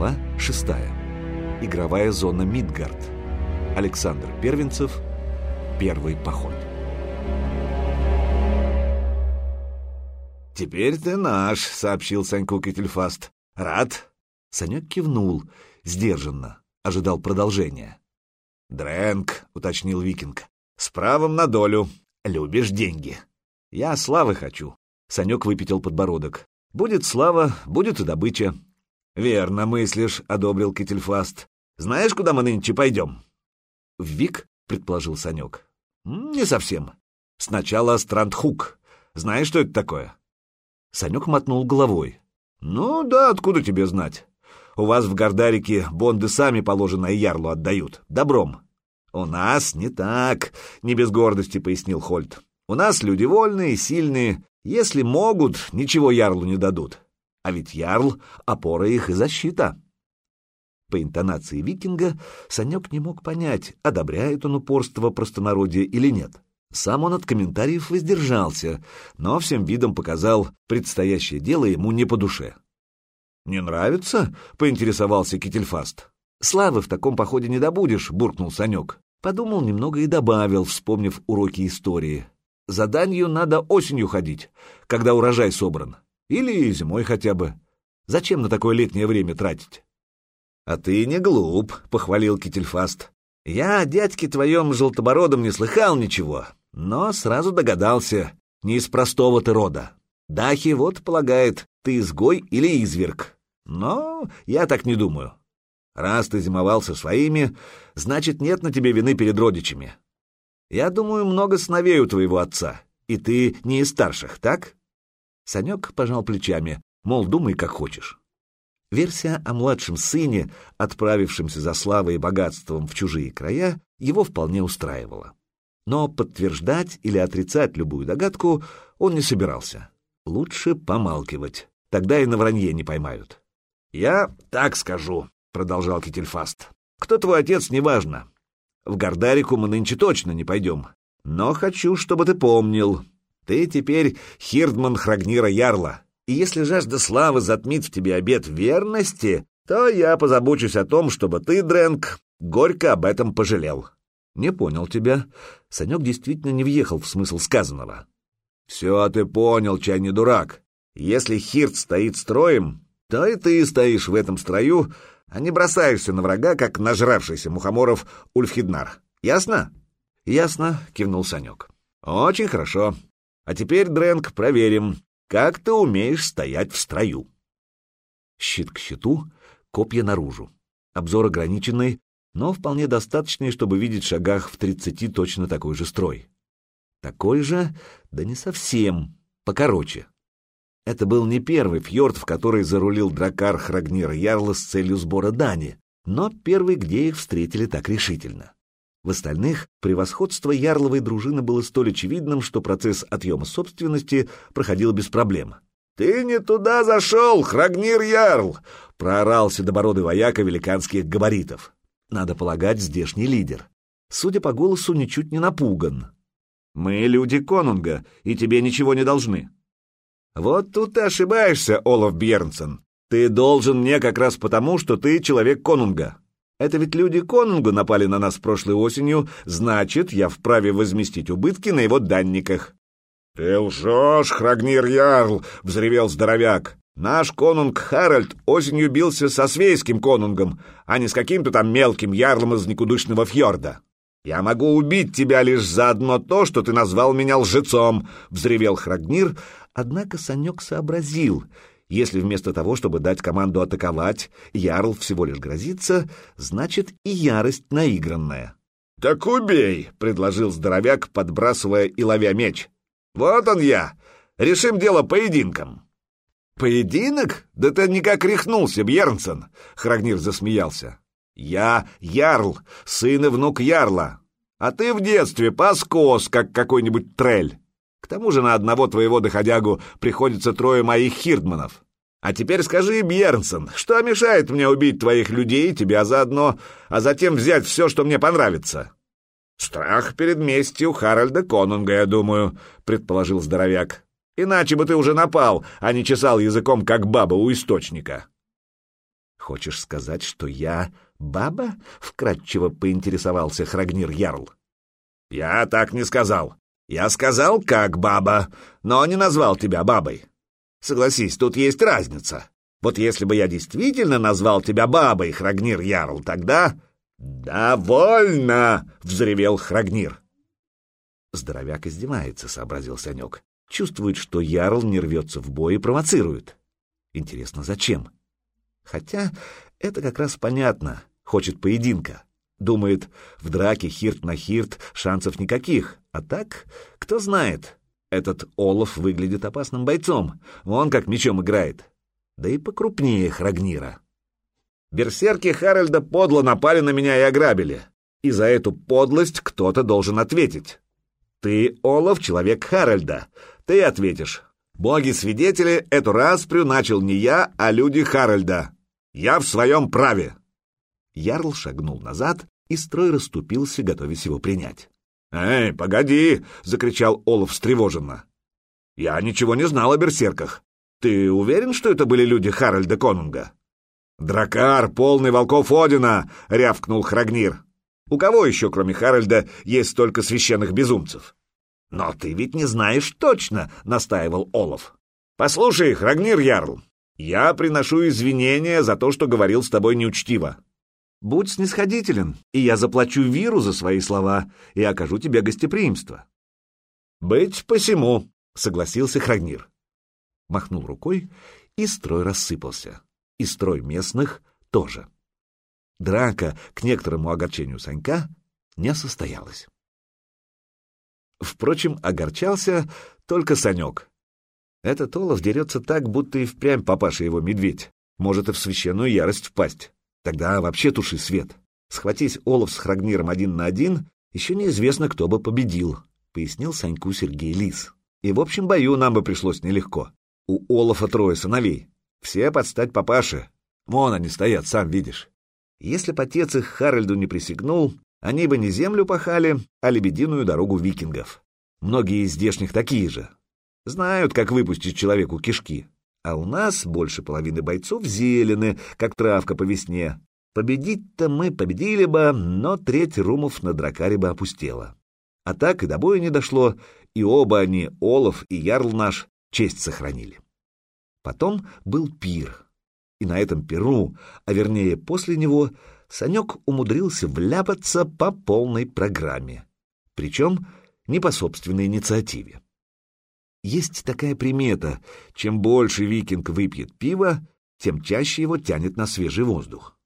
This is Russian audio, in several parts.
Глава 6. Игровая зона Мидгард. Александр Первенцев. Первый поход. «Теперь ты наш», — сообщил Саньку Кительфаст. «Рад?» Санек кивнул, сдержанно, ожидал продолжения. «Дрэнк», — уточнил Викинг, — «с правом на долю. Любишь деньги». «Я славы хочу», — Санек выпятил подбородок. «Будет слава, будет и добыча». «Верно мыслишь», — одобрил Кительфаст. «Знаешь, куда мы нынче пойдем?» «В Вик?» — предположил Санек. «Не совсем. Сначала Страндхук. Знаешь, что это такое?» Санек мотнул головой. «Ну да, откуда тебе знать? У вас в Гордарике бонды сами положенное ярлу отдают, добром». «У нас не так», — не без гордости пояснил Хольт. «У нас люди вольные, сильные. Если могут, ничего ярлу не дадут. А ведь ярл — опора их и защита. По интонации викинга Санек не мог понять, одобряет он упорство простонародия или нет. Сам он от комментариев воздержался, но всем видом показал, предстоящее дело ему не по душе. «Не нравится?» — поинтересовался Кительфаст. «Славы в таком походе не добудешь», — буркнул Санек. Подумал немного и добавил, вспомнив уроки истории. «Заданию надо осенью ходить, когда урожай собран. Или зимой хотя бы. Зачем на такое летнее время тратить? — А ты не глуп, — похвалил Кительфаст. — Я о дядьке твоем желтобородом не слыхал ничего, но сразу догадался, не из простого ты рода. Дахи вот полагает, ты изгой или изверг. Но я так не думаю. Раз ты зимовал со своими, значит, нет на тебе вины перед родичами. Я думаю, много сыновей у твоего отца, и ты не из старших, так? Санек пожал плечами, мол, думай, как хочешь. Версия о младшем сыне, отправившемся за славой и богатством в чужие края, его вполне устраивала. Но подтверждать или отрицать любую догадку он не собирался. Лучше помалкивать, тогда и на вранье не поймают. «Я так скажу», — продолжал Кительфаст. «Кто твой отец, неважно. В Гордарику мы нынче точно не пойдем. Но хочу, чтобы ты помнил, ты теперь Хирдман Храгнира Ярла, и если жажда славы затмит в тебе обет верности, то я позабочусь о том, чтобы ты, Дрэнк, горько об этом пожалел. Не понял тебя. Санек действительно не въехал в смысл сказанного. Все ты понял, чай не дурак. Если Хирд стоит строем, то и ты стоишь в этом строю, а не бросаешься на врага, как нажравшийся мухоморов Ульфхиднар. Ясно? Ясно, кивнул Санек. Очень хорошо. А теперь, Дрэнк, проверим, как ты умеешь стоять в строю. Щит к щиту, копья наружу. Обзор ограниченный, но вполне достаточный, чтобы видеть в шагах в тридцати точно такой же строй. Такой же, да не совсем, покороче. Это был не первый фьорд, в который зарулил дракар Храгнир Ярла с целью сбора дани, но первый, где их встретили так решительно. В остальных превосходство ярловой дружины было столь очевидным, что процесс отъема собственности проходил без проблем. «Ты не туда зашел, Храгнир Ярл!» — проорал седобородый вояка великанских габаритов. Надо полагать, здешний лидер. Судя по голосу, ничуть не напуган. «Мы люди конунга, и тебе ничего не должны». «Вот тут ты ошибаешься, Олаф Бьернсон. Ты должен мне как раз потому, что ты человек конунга. Это ведь люди Конунга напали на нас прошлой осенью, значит, я вправе возместить убытки на его данниках». «Ты лжешь, Храгнир Ярл!» — взревел здоровяк. «Наш конунг Харальд осенью бился со свейским конунгом, а не с каким-то там мелким ярлом из никудышного фьорда. Я могу убить тебя лишь за одно то, что ты назвал меня лжецом!» — взревел Храгнир, однако Санек сообразил — если вместо того, чтобы дать команду атаковать, Ярл всего лишь грозится, значит и ярость наигранная. «Так убей!» — предложил здоровяк, подбрасывая и ловя меч. «Вот он я! Решим дело поединком!» «Поединок? Да ты никак рехнулся, Бьернсон!» — Храгнир засмеялся. «Я Ярл, сын и внук Ярла, а ты в детстве паскос, как какой-нибудь трель. К тому же на одного твоего доходягу приходится трое моих хирдманов. А теперь скажи, Бьернсон, что мешает мне убить твоих людей, тебя заодно, а затем взять все, что мне понравится?» «Страх перед местью Харальда Конунга, я думаю», — предположил здоровяк. «Иначе бы ты уже напал, а не чесал языком, как баба у источника». «Хочешь сказать, что я баба?» — вкратчиво поинтересовался Храгнир Ярл. «Я так не сказал. Я сказал, как баба, но не назвал тебя бабой. Согласись, тут есть разница. Вот если бы я действительно назвал тебя бабой, Храгнир Ярл, тогда...» «Довольно!» — взревел Храгнир. Здоровяк издевается, — сообразил Санек. Чувствует, что Ярл не рвется в бой и провоцирует. Интересно, зачем? Хотя это как раз понятно. Хочет поединка. Думает, в драке хирт на хирт шансов никаких. А так, кто знает. Этот Олаф выглядит опасным бойцом. Он как мечом играет. Да и покрупнее Храгнира. Берсерки Харальда подло напали на меня и ограбили. И за эту подлость кто-то должен ответить. Ты, Олаф, человек Харальда. Ты ответишь. Боги-свидетели, эту распрю начал не я, а люди Харальда. Я в своем праве. Ярл шагнул назад, и строй расступился, готовясь его принять. «Эй, погоди!» — закричал Олаф встревоженно. «Я ничего не знал о берсерках. Ты уверен, что это были люди Харальда Конунга?» «Дракар, полный волков Одина!» — рявкнул Храгнир. «У кого еще, кроме Харальда, есть столько священных безумцев?» «Но ты ведь не знаешь точно!» — настаивал Олаф. «Послушай, Храгнир Ярл, я приношу извинения за то, что говорил с тобой неучтиво. Будь снисходителен, и я заплачу Виру за свои слова и окажу тебе гостеприимство. Быть посему, согласился Храгнир. Махнул рукой, и строй рассыпался. И строй местных тоже. Драка, к некоторому огорчению Санька, не состоялась. Впрочем, огорчался только Санек. Этот Олаф дерется так, будто и впрямь папаша его медведь. Может и в священную ярость впасть. Тогда вообще туши свет. Схватись Олаф с Храгниром один на один, еще неизвестно, кто бы победил, — пояснил Саньку Сергей Лис. И в общем бою нам бы пришлось нелегко. У Олафа трое сыновей. Все подстать папаше. Вон они стоят, сам видишь. Если бы отец их Харальду не присягнул, они бы не землю пахали, а лебединую дорогу викингов. Многие из здешних такие же. Знают, как выпустить человеку кишки. А у нас больше половины бойцов зелены, как травка по весне. Победить-то мы победили бы, но треть румов на дракаре бы опустела. А так и до боя не дошло, и оба они, Олаф и Ярл наш, честь сохранили. Потом был пир. И на этом пиру, а вернее после него, Санек умудрился вляпаться по полной программе. Причем не по собственной инициативе. Есть такая примета, чем больше викинг выпьет пива, тем чаще его тянет на свежий воздух.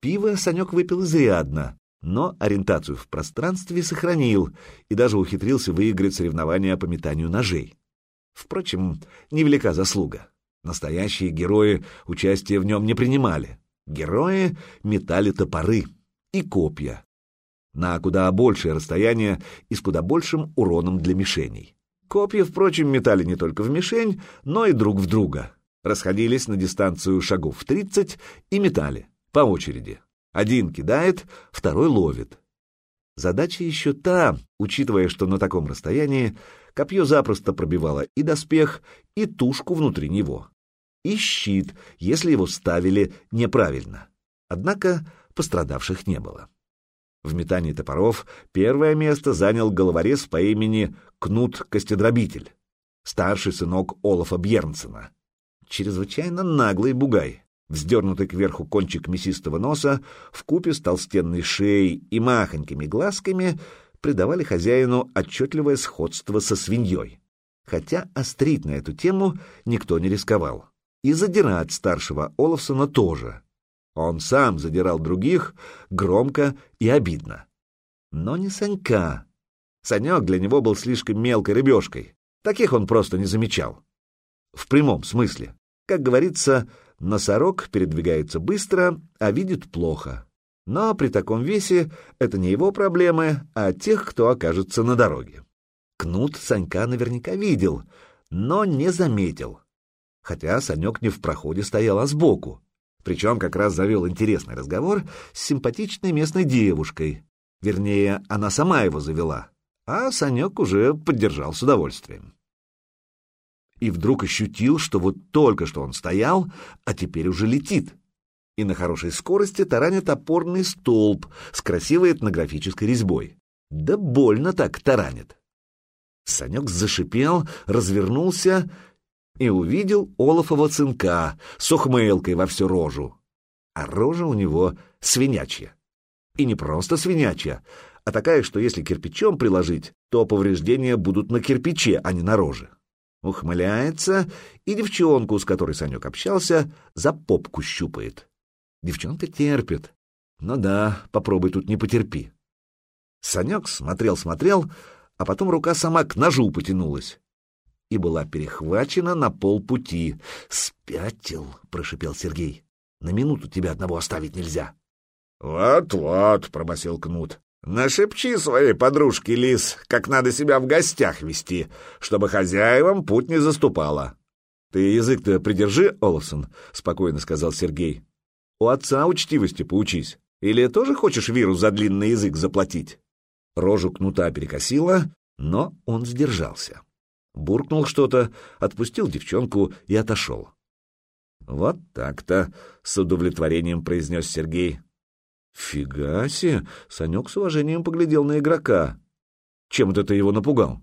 Пиво Санек выпил изрядно, но ориентацию в пространстве сохранил и даже ухитрился выиграть соревнования по метанию ножей. Впрочем, невелика заслуга. Настоящие герои участия в нем не принимали. Герои метали топоры и копья на куда большее расстояние и с куда большим уроном для мишеней. Копья, впрочем, метали не только в мишень, но и друг в друга. Расходились на дистанцию шагов в тридцать и метали, по очереди. Один кидает, второй ловит. Задача еще та, учитывая, что на таком расстоянии копье запросто пробивало и доспех, и тушку внутри него. И щит, если его ставили неправильно. Однако пострадавших не было. В метании топоров первое место занял головорез по имени Кнут Костедробитель, старший сынок Олафа Бьернсена. Чрезвычайно наглый бугай, вздернутый кверху кончик мясистого носа, в купе с толстенной шеей и махонькими глазками придавали хозяину отчетливое сходство со свиньей. Хотя острить на эту тему никто не рисковал. И задирать старшего Олафсона тоже. Он сам задирал других громко и обидно. Но не Санька. Санек для него был слишком мелкой рыбешкой. Таких он просто не замечал. В прямом смысле. Как говорится, носорог передвигается быстро, а видит плохо. Но при таком весе это не его проблемы, а тех, кто окажется на дороге. Кнут Санька наверняка видел, но не заметил. Хотя Санек не в проходе стоял, а сбоку. Причем как раз завел интересный разговор с симпатичной местной девушкой. Вернее, она сама его завела, а Санек уже поддержал с удовольствием. И вдруг ощутил, что вот только что он стоял, а теперь уже летит. и на хорошей скорости таранят опорный столб с красивой этнографической резьбой. Да больно так таранит. Санек зашипел, развернулся и увидел Олафова цинка с ухмылкой во всю рожу. А рожа у него свинячья. И не просто свинячья, а такая, что если кирпичом приложить, то повреждения будут на кирпиче, а не на роже. Ухмыляется и девчонку, с которой Санек общался, за попку щупает. Девчонка терпит. Ну да, попробуй тут не потерпи. Санек смотрел-смотрел, а потом рука сама к ножу потянулась и была перехвачена на полпути. «Спятил!» — прошипел Сергей. «На минуту тебя одного оставить нельзя». «Вот-вот», — пробасил Кнут. «Нашепчи своей подружке, Лис, как надо себя в гостях вести, чтобы хозяевам путь не заступала». «Ты язык-то придержи, Олафсон», — спокойно сказал Сергей. «У отца учтивости поучись. Или тоже хочешь вирус за длинный язык заплатить?» Рожу кнута перекосила, но он сдержался. Буркнул что-то, отпустил девчонку и отошел. «Вот так-то», — с удовлетворением произнес Сергей. «Фига себе!» — Санек с уважением поглядел на игрока. «Чем это ты его напугал?»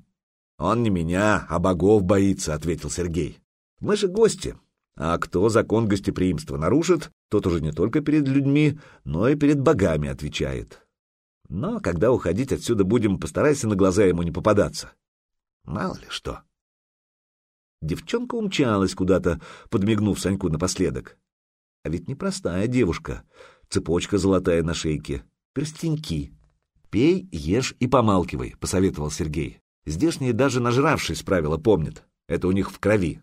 «Он не меня, а богов боится», — ответил Сергей. «Мы же гости, а кто закон гостеприимства нарушит, тот уже не только перед людьми, но и перед богами отвечает. Но когда уходить отсюда будем, постарайся на глаза ему не попадаться. Мало ли что». Девчонка умчалась куда-то, подмигнув Саньку напоследок. А ведь непростая девушка. Цепочка золотая на шейке, перстеньки. «Пей, ешь и помалкивай», — посоветовал Сергей. «Здешние даже нажравшись правила помнят. Это у них в крови.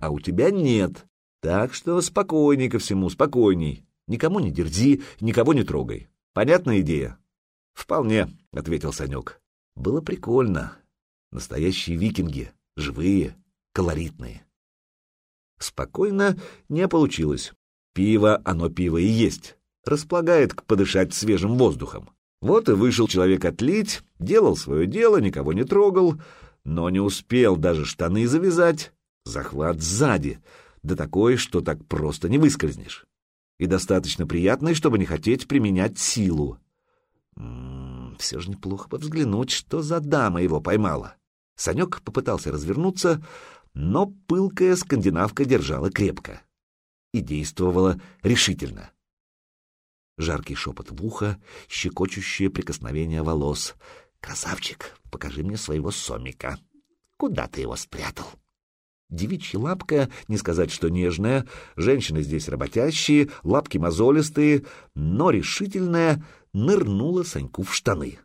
А у тебя нет. Так что спокойней ко всему, спокойней. Никому не дерзи, никого не трогай. Понятная идея?» «Вполне», — ответил Санек. «Было прикольно. Настоящие викинги, живые, колоритные. Спокойно не получилось. Пиво, оно пиво и есть. Располагает к подышать свежим воздухом. Вот и вышел человек отлить, делал свое дело, никого не трогал, но не успел даже штаны завязать. Захват сзади, да такой, что так просто не выскользнешь. И достаточно приятный, чтобы не хотеть применять силу. М -м, все же неплохо бы взглянуть, что за дама его поймала. Санек попытался развернуться, но пылкая скандинавка держала крепко и действовала решительно. Жаркий шепот в ухо, щекочущее прикосновение волос. «Красавчик, покажи мне своего сомика. Куда ты его спрятал?» Девичья лапка, не сказать, что нежная, женщины здесь работящие, лапки мозолистые, но решительная, нырнула Саньку в штаны.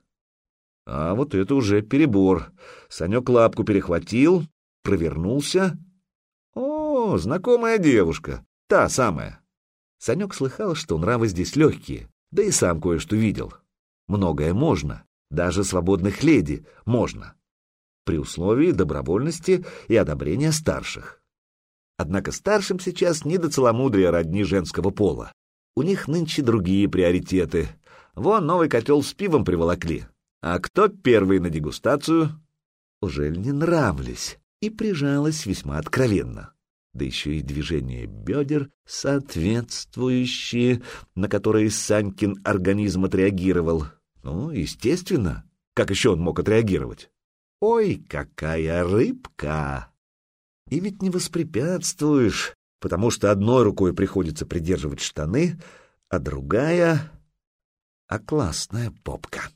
А вот это уже перебор. Санек лапку перехватил, провернулся. О, знакомая девушка, та самая. Санек слыхал, что нравы здесь легкие, да и сам кое-что видел. Многое можно, даже свободных леди можно, при условии добровольности и одобрения старших. Однако старшим сейчас не до целомудрия родни женского пола. У них нынче другие приоритеты. Вон новый котел с пивом приволокли. А кто первый на дегустацию? Уже не нравлюсь и прижалась весьма откровенно. Да еще и движение бедер соответствующие, на которые Санькин организм отреагировал. Ну, естественно. Как еще он мог отреагировать? Ой, какая рыбка! И ведь не воспрепятствуешь, потому что одной рукой приходится придерживать штаны, а другая... А классная попка.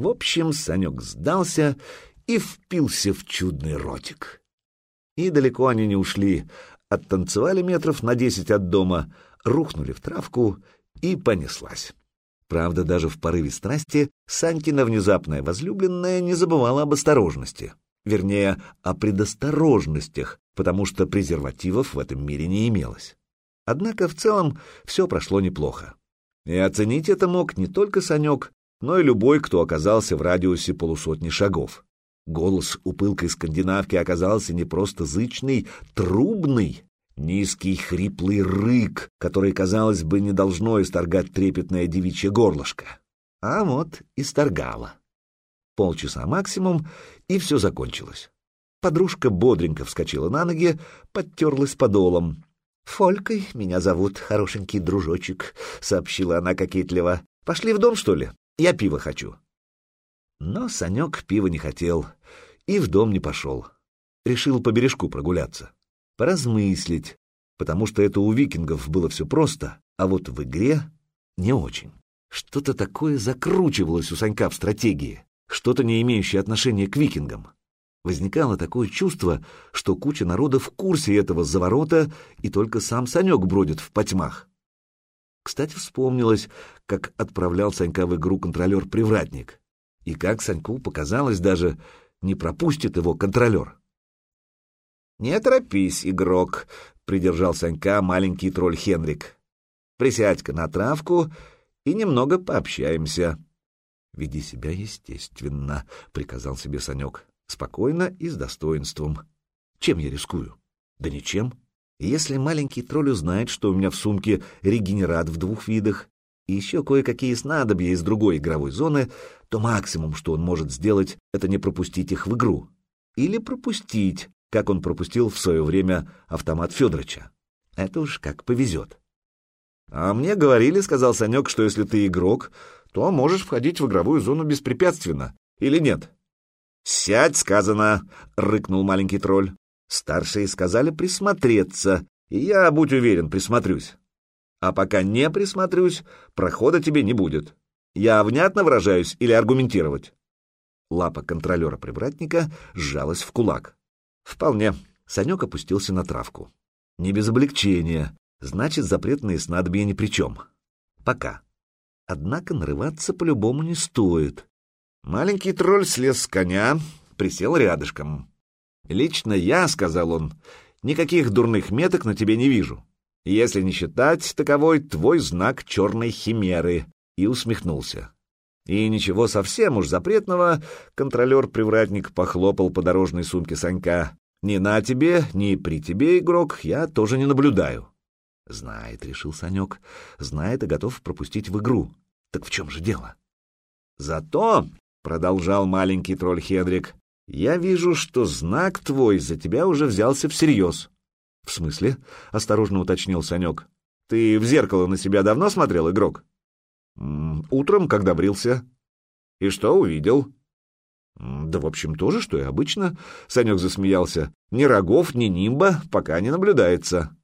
В общем, Санек сдался и впился в чудный ротик. И далеко они не ушли, оттанцевали метров на десять от дома, рухнули в травку и понеслась. Правда, даже в порыве страсти Санькина внезапная возлюбленная не забывала об осторожности. Вернее, о предосторожностях, потому что презервативов в этом мире не имелось. Однако в целом все прошло неплохо. И оценить это мог не только Санек, но и любой, кто оказался в радиусе полусотни шагов. Голос у пылкой скандинавки оказался не просто зычный, трубный, низкий хриплый рык, который, казалось бы, не должно исторгать трепетное девичье горлышко. А вот исторгало. Полчаса максимум, и все закончилось. Подружка бодренько вскочила на ноги, подтерлась подолом. «Фолькой меня зовут, хорошенький дружочек», — сообщила она кокетливо. «Пошли в дом, что ли? Я пиво хочу». Но Санек пива не хотел и в дом не пошел. Решил по бережку прогуляться, поразмыслить, потому что это у викингов было все просто, а вот в игре не очень. Что-то такое закручивалось у Санька в стратегии, что-то не имеющее отношения к викингам. Возникало такое чувство, что куча народа в курсе этого заворота, и только сам Санек бродит в потьмах. Кстати, вспомнилось, как отправлял Санька в игру контролер-привратник, и как Саньку показалось даже, не пропустит его контролер. «Не торопись, игрок», — придержал Санька маленький тролль Хенрик. «Присядь-ка на травку и немного пообщаемся». «Веди себя естественно», — приказал себе Санек спокойно и с достоинством. Чем я рискую? Да ничем. Если маленький тролль узнает, что у меня в сумке регенерат в двух видах и еще кое-какие снадобья из другой игровой зоны, то максимум, что он может сделать, это не пропустить их в игру. Или пропустить, как он пропустил в свое время автомат Федоровича. Это уж как повезет. «А мне говорили, — сказал Санек, — что если ты игрок, то можешь входить в игровую зону беспрепятственно. Или нет?» «Сядь, сказано!» — рыкнул маленький тролль. Старшие сказали присмотреться, и я, будь уверен, присмотрюсь. А пока не присмотрюсь, прохода тебе не будет. Я внятно выражаюсь или аргументировать?» Лапа контролера-привратника сжалась в кулак. «Вполне». Санек опустился на травку. «Не без облегчения. Значит, запретные снадобья ни при чем. Пока. Однако нарываться по-любому не стоит. Маленький тролль слез с коня, присел рядышком. «Лично я, — сказал он, — никаких дурных меток на тебе не вижу, если не считать таковой твой знак черной химеры», и усмехнулся. И ничего совсем уж запретного, контролер-привратник похлопал по дорожной сумке Санька. «Ни на тебе, ни при тебе, игрок, я тоже не наблюдаю». «Знает», — решил Санек, — «знает и готов пропустить в игру. Так в чем же дело?» «Зато — продолжал маленький тролль Хедрик, — «я вижу, что знак твой за тебя уже взялся всерьез». «В смысле?» — осторожно уточнил Санек. «Ты в зеркало на себя давно смотрел, игрок?» «Утром, когда брился». «И что увидел?» «Да, в общем, то же, что и обычно», — Санек засмеялся. «Ни рогов, ни нимба пока не наблюдается».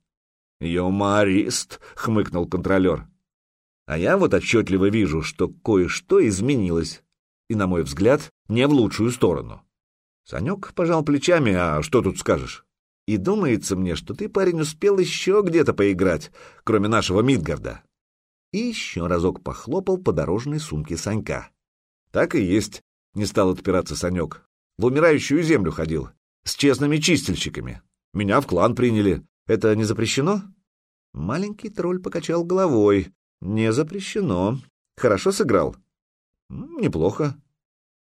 «Юморист», — хмыкнул контролер. «А я вот отчетливо вижу, что кое-что изменилось и, на мой взгляд, не в лучшую сторону. Санек пожал плечами, а что тут скажешь? И думается мне, что ты, парень, успел еще где-то поиграть, кроме нашего Мидгарда. И еще разок похлопал по дорожной сумке Санька. Так и есть, не стал отпираться Санек. В умирающую землю ходил, с честными чистильщиками. Меня в клан приняли. Это не запрещено? Маленький тролль покачал головой. Не запрещено. Хорошо сыграл. Неплохо.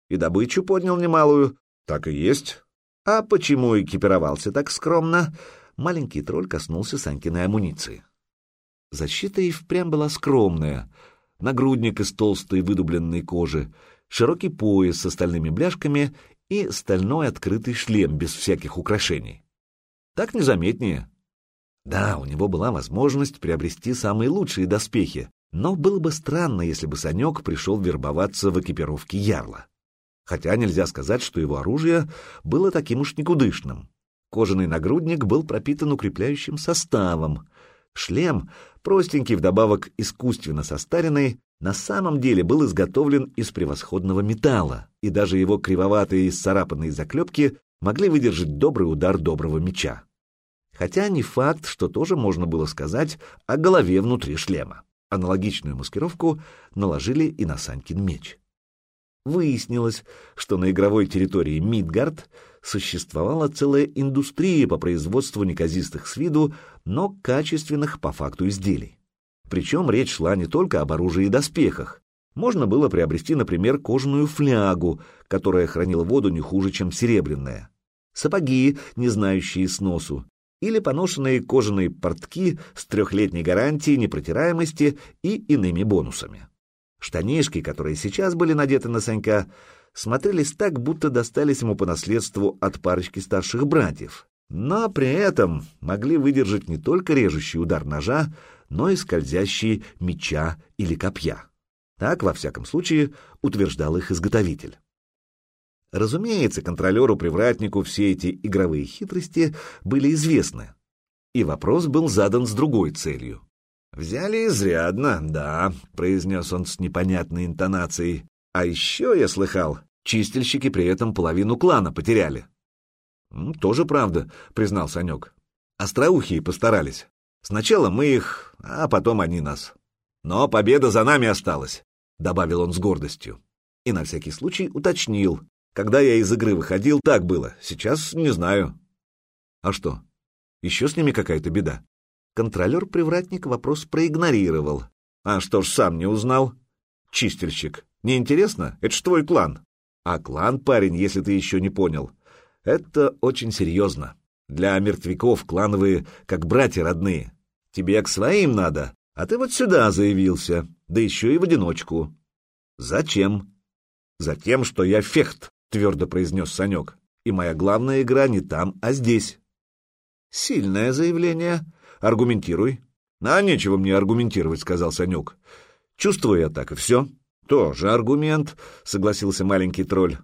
И добычу поднял немалую. Так и есть. А почему экипировался так скромно? Маленький тролль коснулся Санькиной амуниции. Защита и впрямь была скромная. Нагрудник из толстой выдубленной кожи, широкий пояс с остальными бляшками и стальной открытый шлем без всяких украшений. Так незаметнее. Да, у него была возможность приобрести самые лучшие доспехи, но было бы странно, если бы Санек пришел вербоваться в экипировке Ярла. Хотя нельзя сказать, что его оружие было таким уж никудышным. Кожаный нагрудник был пропитан укрепляющим составом. Шлем, простенький вдобавок искусственно состаренный, на самом деле был изготовлен из превосходного металла, и даже его кривоватые и сцарапанные заклепки могли выдержать добрый удар доброго меча. Хотя не факт, что тоже можно было сказать о голове внутри шлема. Аналогичную маскировку наложили и на Санькин меч. Выяснилось, что на игровой территории Мидгард существовала целая индустрия по производству неказистых с виду, но качественных по факту изделий. Причем речь шла не только об оружии и доспехах. Можно было приобрести, например, кожаную флягу, которая хранила воду не хуже, чем серебряная, сапоги, не знающие сносу, или поношенные кожаные портки с трехлетней гарантией непротираемости и иными бонусами. Штанишки, которые сейчас были надеты на Санька, смотрелись так, будто достались ему по наследству от парочки старших братьев, но при этом могли выдержать не только режущий удар ножа, но и скользящие меча или копья. Так, во всяком случае, утверждал их изготовитель. Разумеется, контролеру-привратнику все эти игровые хитрости были известны, и вопрос был задан с другой целью. «Взяли изрядно, да», — произнес он с непонятной интонацией. «А еще, я слыхал, чистильщики при этом половину клана потеряли». «Тоже правда», — признал Санек. «Остроухие постарались. Сначала мы их, а потом они нас. Но победа за нами осталась», — добавил он с гордостью. И на всякий случай уточнил. Когда я из игры выходил, так было. Сейчас не знаю. А что? Еще с ними какая-то беда? Контролер-привратник вопрос проигнорировал. А что ж сам не узнал? Чистильщик. Неинтересно? Это ж твой клан. А клан, парень, если ты еще не понял, это очень серьезно. Для мертвяков клановые, как братья родные. Тебе к своим надо, а ты вот сюда заявился, да еще и в одиночку. Зачем? Затем, что я фехт, твердо произнес Санек, и моя главная игра не там, а здесь. Сильное заявление, Аргументируй. А нечего мне аргументировать, сказал Санек. Чувствую я так, и все. Тоже аргумент, согласился маленький тролль.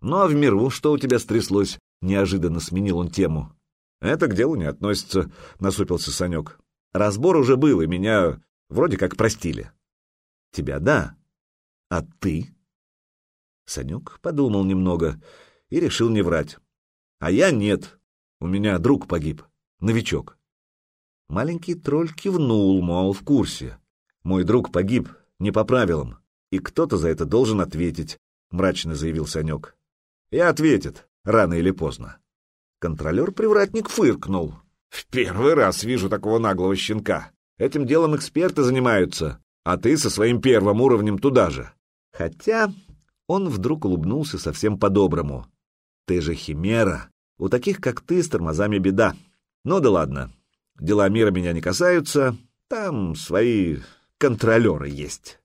Ну а в миру что у тебя стряслось? Неожиданно сменил он тему. Это к делу не относится, насупился Санек. Разбор уже был, и меня вроде как простили. Тебя да. А ты? Санек подумал немного и решил не врать. А я нет. У меня друг погиб, новичок. Маленький тролль кивнул, мол, в курсе. «Мой друг погиб, не по правилам, и кто-то за это должен ответить», — мрачно заявил Санек. «И ответит, рано или поздно». Контролер-привратник фыркнул. «В первый раз вижу такого наглого щенка. Этим делом эксперты занимаются, а ты со своим первым уровнем туда же. Хотя...» Он вдруг улыбнулся совсем по-доброму. «Ты же химера. У таких, как ты, с тормозами беда. Ну да ладно, Дела мира меня не касаются, там свои контролеры есть.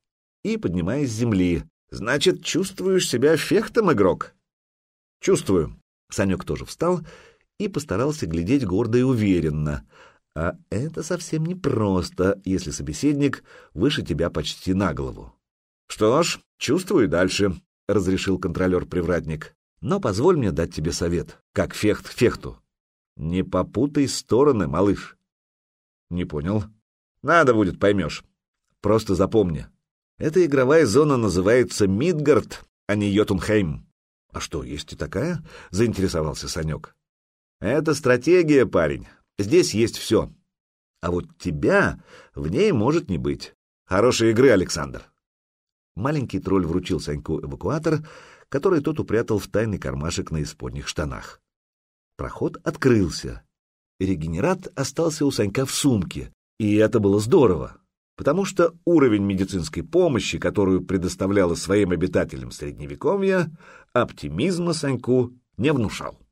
И, поднимаясь с земли, значит, чувствуешь себя фехтом, игрок? Чувствую. Санек тоже встал и постарался глядеть гордо и уверенно. А это совсем непросто, если собеседник выше тебя почти на голову. Что ж, чувствую дальше, — разрешил контролер-привратник. Но позволь мне дать тебе совет, как фехт фехту. Не попутай стороны, малыш. Не понял. Надо будет, поймешь. Просто запомни. Эта игровая зона называется Мидгард, а не Йотунхейм. А что, есть и такая? Заинтересовался Санек. Это стратегия, парень. Здесь есть все. А вот тебя в ней может не быть. Хорошей игры, Александр. Маленький тролль вручил Саньку эвакуатор, который тот упрятал в тайный кармашек на исподних штанах. Проход открылся. Регенерат остался у Санька в сумке, и это было здорово, потому что уровень медицинской помощи, которую предоставляла своим обитателям Средневековья, оптимизма Саньку не внушал.